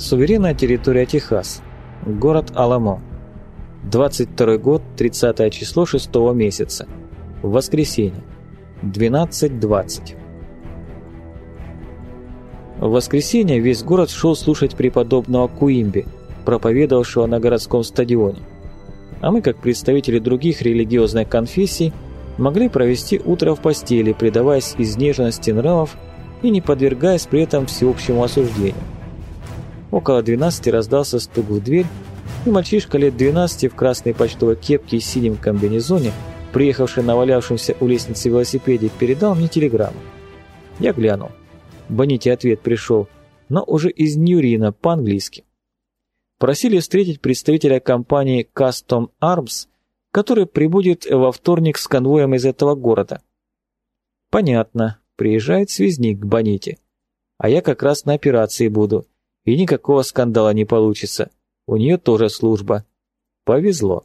Суверенная территория Техас. Город Аламо. 22 год, 30 число 6 месяца. Воскресенье. 12.20. В воскресенье весь город шел слушать преподобного Куимби, проповедовавшего на городском стадионе. А мы, как представители других религиозных конфессий, могли провести утро в постели, предаваясь изнеженности нравов и не подвергаясь при этом всеобщему осуждению. Около 12 раздался стук в дверь, и мальчишка лет 12 в красной почтовой кепке и синем комбинезоне, приехавший на валявшемся у лестницы велосипеде, передал мне телеграмму. Я глянул. Боните ответ пришел, но уже из Ньюрина, по-английски. Просили встретить представителя компании Custom Arms, который прибудет во вторник с конвоем из этого города. Понятно, приезжает связник к Боните. А я как раз на операции буду, и никакого скандала не получится. У нее тоже служба. Повезло.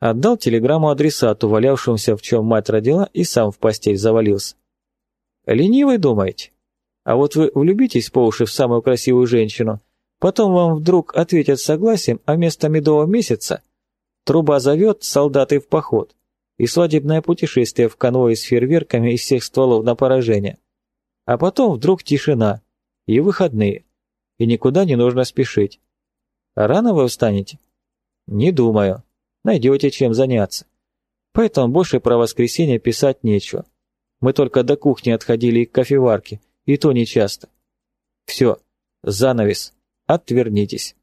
Отдал телеграмму адресату, валявшемуся в чем мать родила, и сам в постель завалился. Ленивый, думаете? А вот вы влюбитесь по уши в самую красивую женщину, потом вам вдруг ответят согласием, а вместо медового месяца труба зовет солдаты в поход и свадебное путешествие в конвое с фейерверками из всех стволов на поражение. А потом вдруг тишина, и выходные, и никуда не нужно спешить. Рано вы встанете? Не думаю. Найдете чем заняться. Поэтому больше про воскресенье писать нечего. Мы только до кухни отходили и к кофеварке, и то не часто. Все, занавес, отвернитесь.